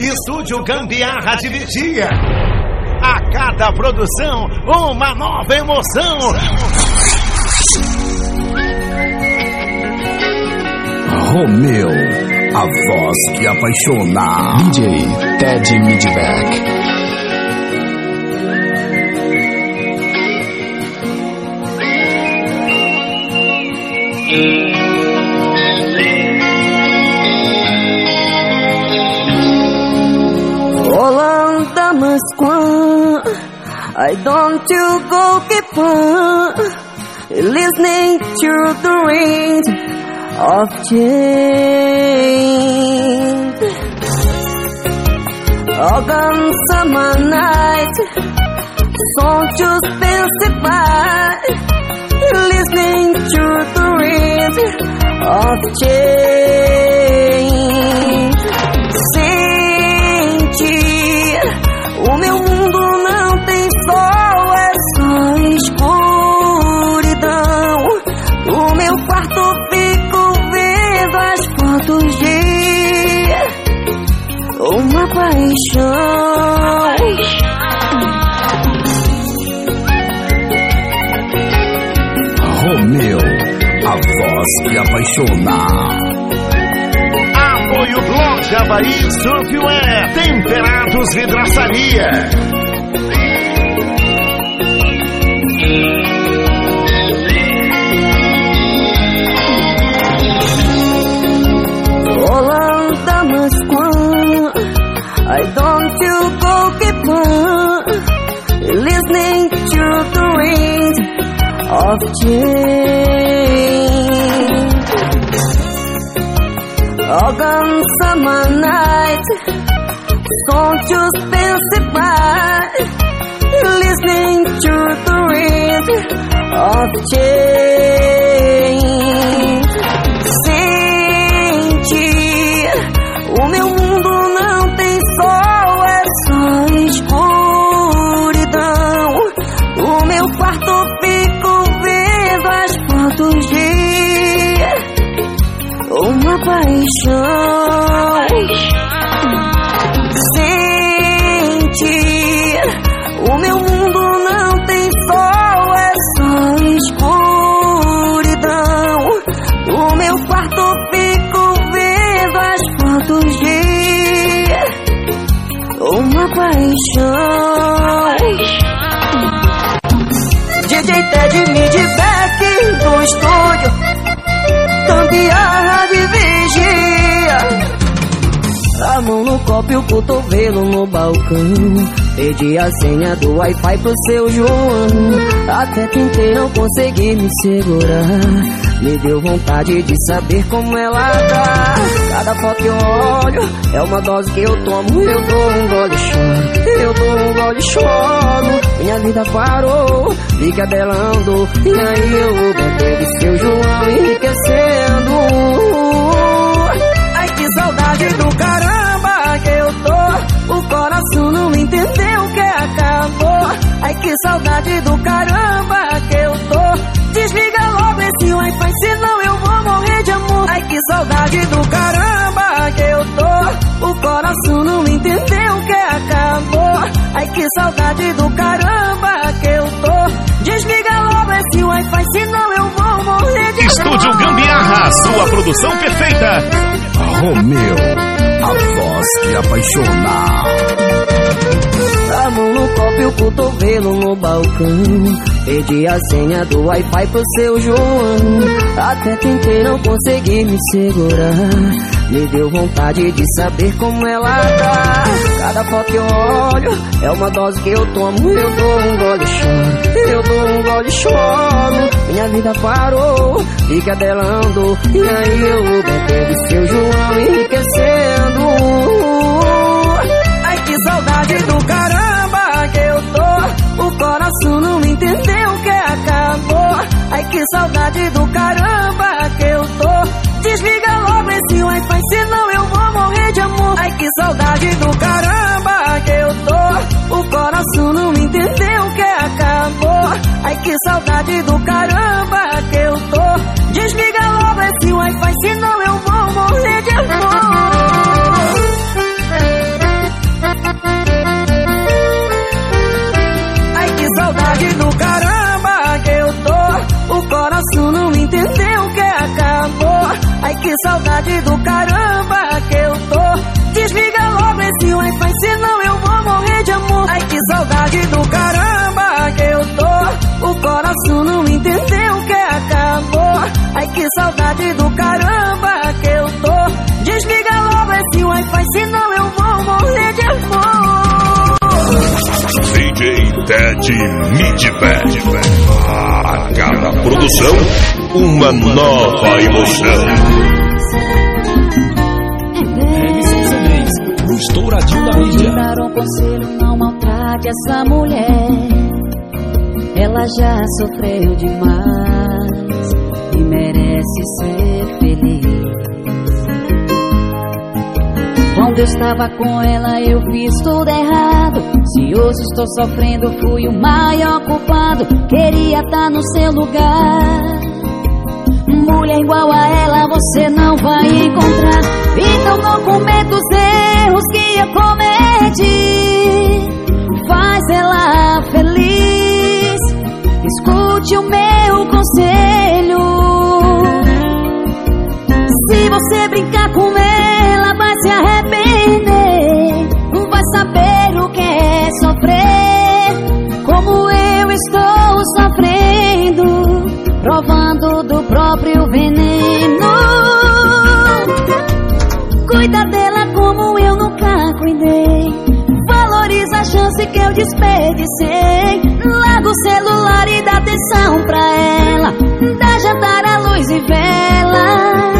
Estúdio Gambiarra de Vigia. A cada produção, uma nova emoção. Romeu, a voz que apaixona. DJ Ted Midback. Holanda I don't you go keep on listening to the ring of change. Organ summer night, song pass by, listening to the ring of change. Paixão. Romeu, a voz que apaixona. Apoio Blog Havaí Surfwear. Temperados Vidraçaria. Of change. Organ summer night, don't just pass by, listening to the ring of change. 说。No copo e o cotovelo no balcão. Pedi a senha do Wi-Fi pro seu João. Até tentei, não consegui me segurar. Me deu vontade de saber como ela tá. Cada foto que eu olho É uma dose que eu tomo. Eu dou um gole e choro. Eu dou um gole e choro. Minha vida parou. Fica dela andou E aí eu bebendo seu João enriquecendo saudade do caramba que eu tô Desliga logo esse Wi-Fi, senão eu vou morrer de amor. Ai que saudade do caramba que eu tô. O coração não entendeu que acabou. Ai que saudade do caramba que eu tô. Desliga logo esse Wi-Fi, senão eu vou morrer de Estúdio amor. Gambiarra, sua produção perfeita. Romeu, a voz que apaixona. Mão no copo e o cotovelo no balcão. Pedi a senha do Wi-Fi pro seu João. Até tentei, não consegui me segurar. Me deu vontade de saber como ela tá. Cada foto que eu olho é uma dose que eu tomo. Eu dou um gole e choro. Eu dou um gole e choro. Minha vida parou, fica dela andou. E aí eu Ai que saudade do caramba que eu tô. Desliga logo esse wi-fi, senão eu vou morrer de amor. Ai que saudade do caramba que eu tô. O coração não entendeu que acabou. Ai que saudade do caramba que eu tô. Desliga logo esse wi-fi, senão eu vou morrer de amor. DJ Ted Midbad. A cada produção uma nova emoção. O estouradinho da mídia. Dar um conselho, não maltrate essa mulher. Ela já sofreu demais e merece ser feliz. Quando eu estava com ela, eu fiz tudo errado. Se hoje estou sofrendo, fui o maior culpado. Queria estar no seu lugar. Mulher igual a ela você não vai encontrar. Então não cometa os erros que eu cometi. Faz ela feliz. Escute o meu conselho. Se você brincar com ela, vai se arrepender. Vai saber o que é sofrer. Como eu estou sofrendo provando do próprio veneno. Cuida dela como eu nunca cuidei. Valoriza a chance que eu desperdicei. Larga o celular e dá atenção pra ela. Dá jantar à luz e vela.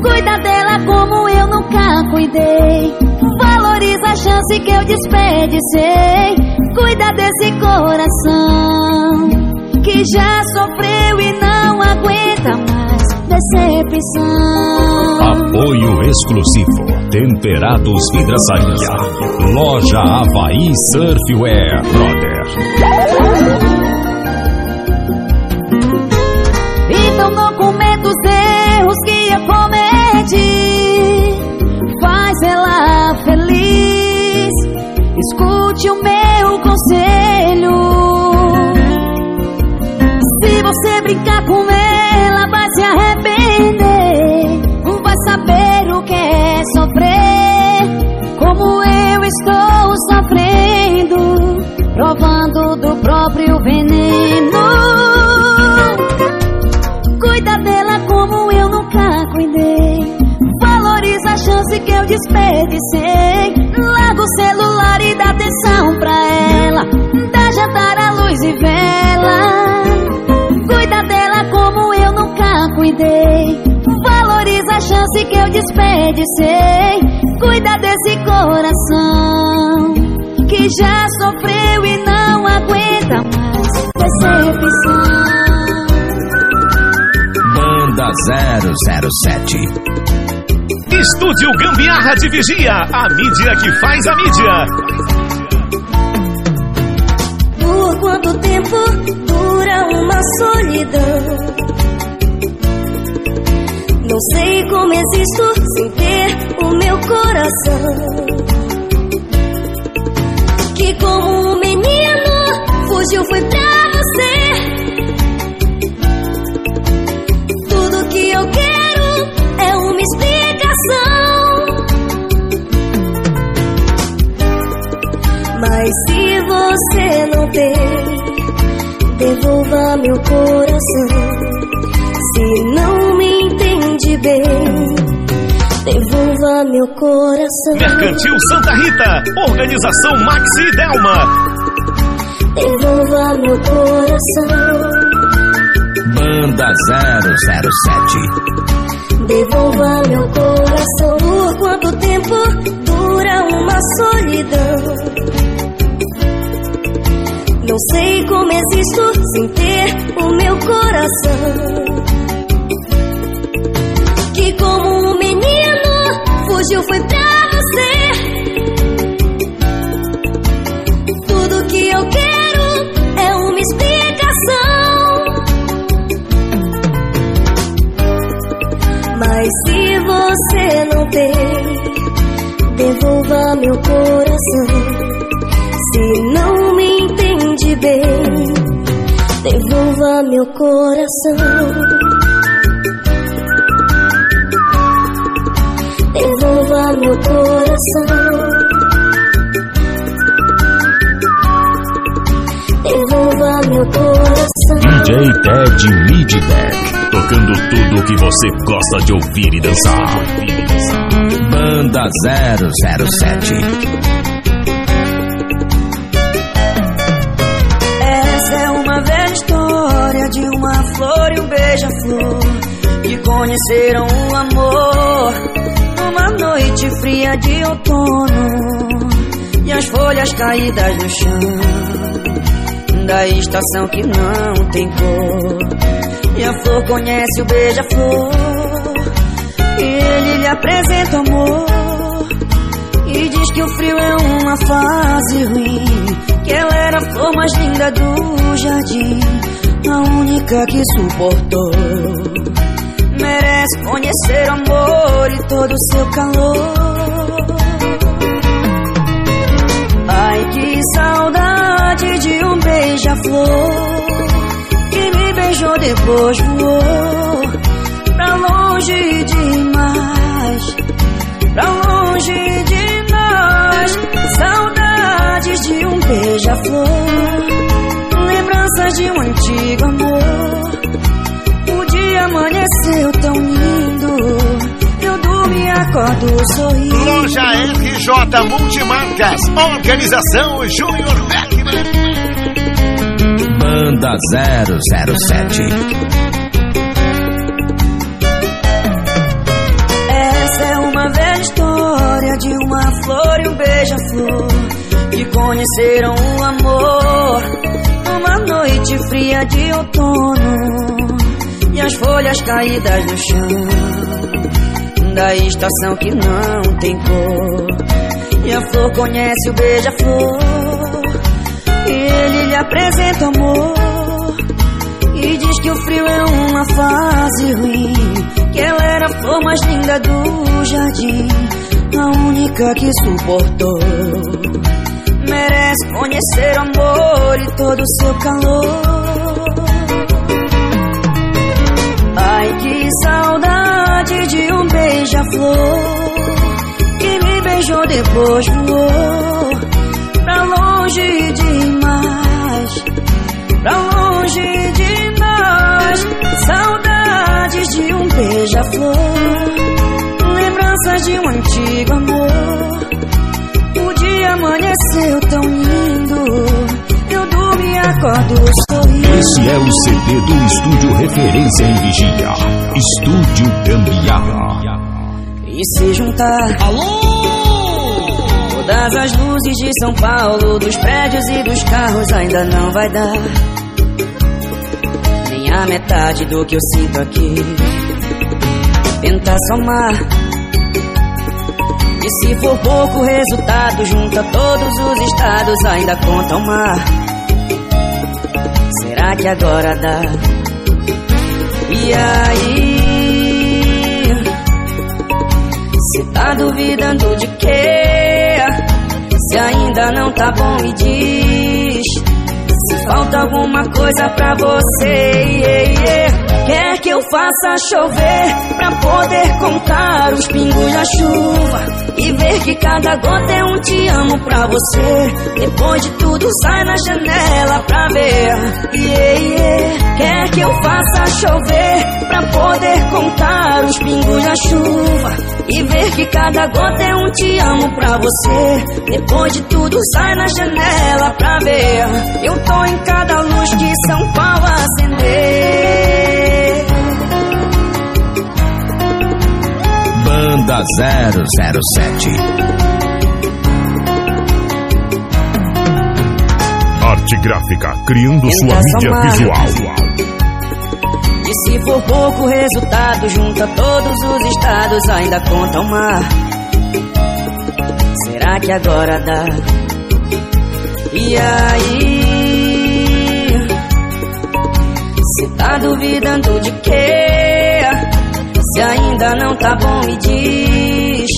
Cuida dela como eu nunca cuidei. Valoriza a chance que eu desperdicei. Cuida desse coração que já sofreu e não aguenta mais decepção. Apoio exclusivo. Temperados Vidraçaria. Loja Havaí Surfwear Brother. Então não Cuida dela como eu nunca cuidei. Valoriza a chance que eu desperdicei. Cuida desse coração que já sofreu e não aguenta mais decepção. Banda 007. Estúdio Gambiarra de Vigia, a mídia que faz a mídia. Quanto tempo dura uma solidão? Não sei como existo sem ter o meu coração. Que como um menino fugiu foi pra você não tem, devolva meu coração. Se não me entende bem, devolva meu coração. Mercantil Santa Rita, Organização Maxi e Delma. Devolva meu coração. Banda 007. Devolva meu coração. Por quanto tempo dura uma solidão? Não sei como existo sem ter o meu coração. Que como um menino fugiu foi pra você. Tudo que eu quero é uma explicação. Mas se você não tem, devolva meu coração. Se não bem, devolva meu coração. Devolva meu coração. Devolva meu coração. DJ Ted Midback. Tocando tudo que você gosta de ouvir e dançar. Banda 007. Beija-flor que conheceram o amor. Numa noite fria de outono e as folhas caídas no chão da estação que não tem cor. E a flor conhece o beija-flor e ele lhe apresenta o amor. E diz que o frio é uma fase ruim, que ela era a flor mais linda do jardim, a única que suportou. Merece conhecer o amor e todo o seu calor. Ai, que saudade de um beija-flor que me beijou depois voou pra longe demais, pra longe demais. Saudades de um beija-flor, lembranças de um antigo amor. O dia amanheceu tão lindo, eu durmo e acordo sorrindo. Loja RJ Multimarcas, Organização Júnior Beckman. Banda 007. Essa é uma velha história de uma flor e um beija-flor que conheceram o amor noite fria de outono e as folhas caídas no chão da estação que não tem cor. E a flor conhece o beija-flor e ele lhe apresenta amor e diz que o frio é uma fase ruim, que ela era a flor mais linda do jardim, a única que suportou. Merece conhecer o amor e todo o seu calor. Ai, que saudade de um beija-flor que me beijou depois voou pra longe demais, pra longe demais. Saudades de um beija-flor, lembranças de um tão lindo, eu durmo e acordo sorrindo. Esse é o CD do Estúdio Referência em Vigia. Estúdio Gambiarra. E se juntar Todas as luzes de São Paulo, dos prédios e dos carros ainda não vai dar Nem a metade do que eu sinto aqui Tentar somar E se for pouco resultado, junta todos os estados, ainda conta o mar Será que agora dá? E aí? Cê tá duvidando de quê? Se ainda não tá bom me diz Se falta alguma coisa pra você yeah, yeah. Quer que eu faça chover Pra poder contar os pingos da chuva E ver que cada gota é um te amo pra você Depois de tudo sai na janela pra ver yeah, yeah. Quer que eu faça chover Pra poder contar os pingos da chuva e ver que cada gota é um te amo pra você. Depois de tudo, sai na janela pra ver. Eu tô em cada luz que São Paulo acender. Banda 007. Arte gráfica, criando sua mídia somar. visual. E se for pouco resultado, junta todos os estados, ainda conta o mar. Será que agora dá? E aí? Cê tá duvidando de quê? Se ainda não tá bom, me diz.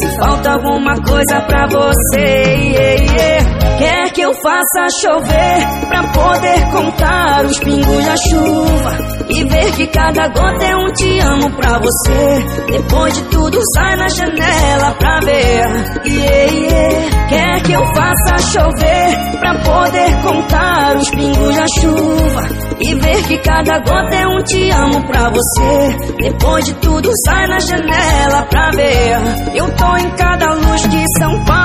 Se falta alguma coisa pra você, yeah, yeah. Quer que eu faça chover pra poder contar os pingos da chuva e ver que cada gota é um te amo pra você. Depois de tudo, sai na janela pra ver. Yeah, yeah. Quer que eu faça chover pra poder contar os pingos da chuva e ver que cada gota é um te amo pra você. Depois de tudo, sai na janela pra ver. Eu tô em cada luz que São Paulo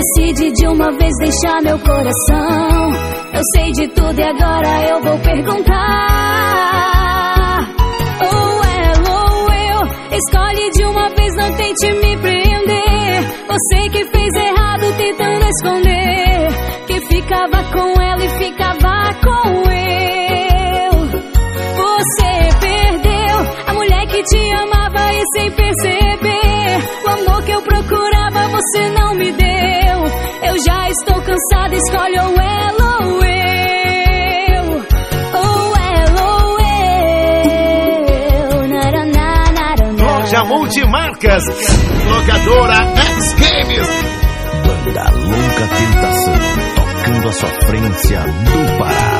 Decide de uma vez deixar meu coração. Eu sei de tudo e agora eu vou perguntar. Ou ela ou eu. Escolhe de uma vez, não tente me prender. Você que fez errado tentando esconder. Que ficava com ela e ficava com eu. Te amava e sem perceber. O amor que eu procurava você não me deu. Eu já estou cansada, escolhe ou ela ou eu. Ou ela ou eu. Naraná, naraná. Loja Multimarcas, locadora X Games. Banda Longa Tentação. Tocando a sofrência do Pará.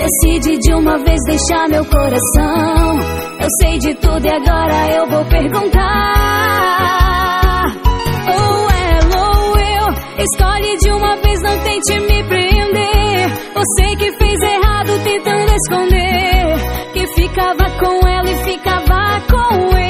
Decide de uma vez deixar meu coração. Eu sei de tudo e agora eu vou perguntar. Ou ela ou eu. Escolhe de uma vez, não tente me prender. Você que fez errado tentando esconder. Que ficava com ela e ficava com eu.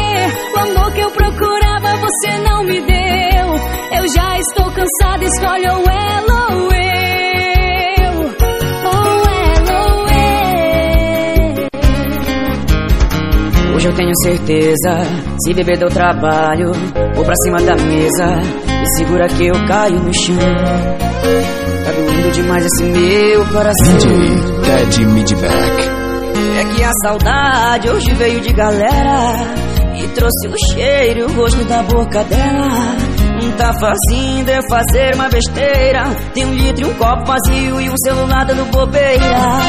Você não me deu. Eu já estou cansada, escolhe ou ela ou eu. Ou ela ou eu. Hoje eu tenho certeza, se beber deu trabalho, vou pra cima da mesa e segura que eu caio no chão. Tá doendo demais esse meu coração. DJ Ted Midback. É que a saudade hoje veio de galera e trouxe o cheiro o gosto da boca dela. Facinho de eu fazer uma besteira. Tem um litro e um copo vazio e um celular dando bobeira.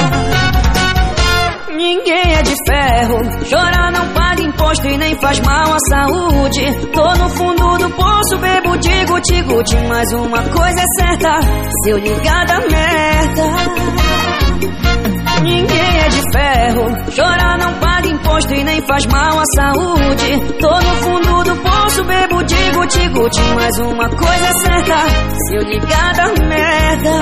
Ninguém é de ferro, chorar não paga imposto e nem faz mal à saúde. Tô no fundo do poço, bebo de guti-guti, mas uma coisa é certa: se eu ligar da merda. Ninguém é de ferro, chorar não paga imposto e nem faz mal à saúde. Tô no fundo do poço, bebo de guti-guti, mas uma coisa é certa: se eu ligar da merda.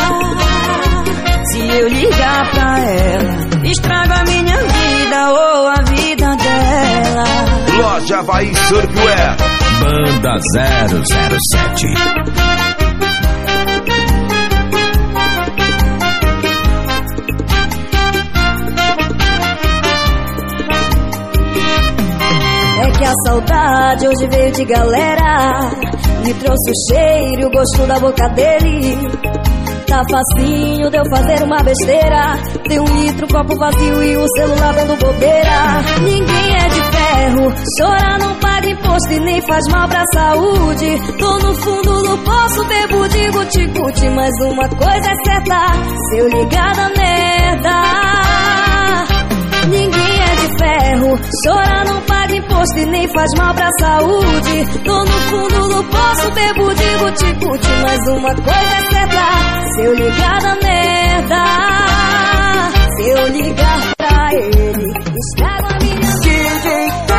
Se eu ligar pra ela, estrago a minha vida ou a vida dela. Loja Havaí Surfwear. Banda 007. Que a saudade hoje veio de galera. Me trouxe o cheiro e o gosto da boca dele. Tá facinho de eu fazer uma besteira. Tem um litro, copo vazio e o celular dando bobeira. Ninguém é de ferro, chorar não paga imposto e nem faz mal pra saúde. Tô no fundo do poço, bebo de guti-guti Mas uma coisa é certa, se eu ligar da merda Ninguém é de ferro, chorar não paga imposto e nem faz mal pra saúde. Tô no fundo do poço, bebo de guti-guti, mas uma coisa é certa: se eu ligar da merda, se eu ligar pra ele, estrago a minha DJ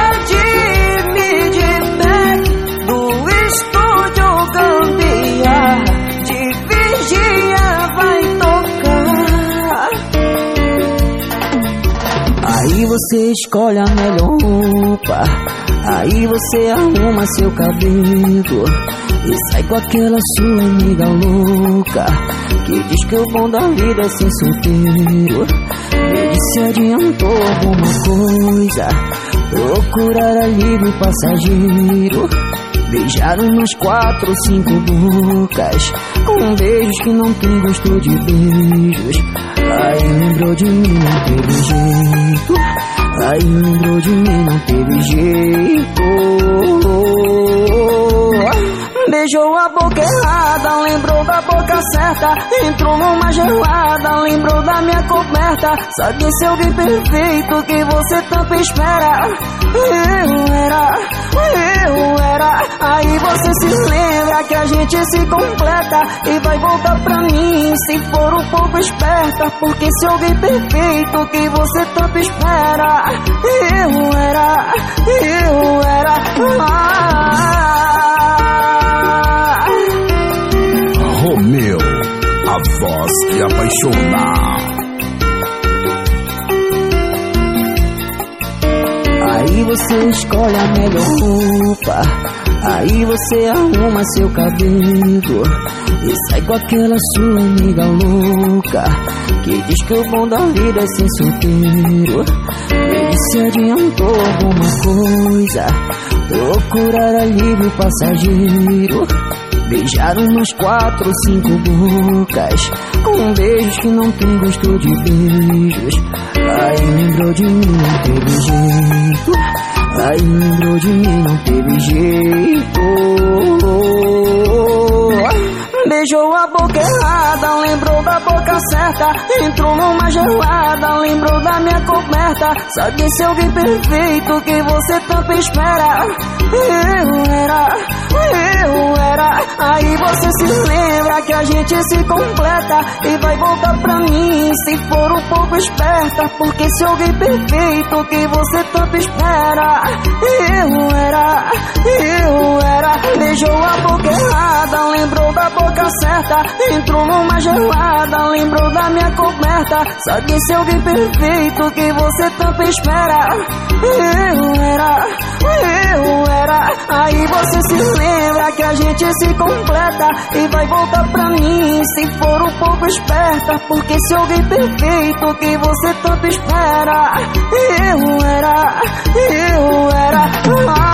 você escolhe a melhor roupa. Aí você arruma seu cabelo e sai com aquela sua amiga louca que diz que o bom da vida é ser solteiro. Ele se adiantou alguma coisa, procurar alívio passageiro. Beijar umas quatro, cinco bocas Com beijos que não tem gosto de beijos. Aí lembrou de mim, não teve jeito. Aí lembrou de mim, não teve jeito. Beijou a boca errada, lembrou da boca certa. Entrou numa gelada, lembrou da minha coberta. Sabe esse alguém perfeito que você tanto espera? Eu era, eu era Aí você se lembra que a gente se completa E vai voltar pra mim se for um pouco esperta Porque esse alguém perfeito que você tanto espera Eu era, eu era ah, Romeu, a voz que apaixona. Aí você escolhe a melhor roupa. Aí você arruma seu cabelo e sai com aquela sua amiga louca que diz que o bom da vida é ser solteiro. Ele se adiantou alguma coisa, procurar alívio passageiro. Beijar umas quatro, cinco bocas Com beijos que não tem gosto de beijos Aí lembrou de mim, teve jeito Aí lembrou de mim, não teve jeito. Beijou a boca errada, lembrou da boca certa. Entrou numa gelada, lembrou da minha coberta. Sabe esse alguém perfeito que você tanto espera? Eu era, eu era. Aí você se lembra a gente se completa E vai voltar pra mim se for um pouco esperta Porque esse alguém perfeito que você tanto espera Eu era, eu era. Beijou a boca errada, lembrou da boca certa Entrou numa gelada, lembrou da minha coberta. Sabe esse alguém perfeito que você tanto espera Eu era, eu era. Aí você se lembra que a gente se completa E vai voltar pra mim. Se for um pouco esperta Porque esse alguém perfeito que você tanto espera Eu era, eu era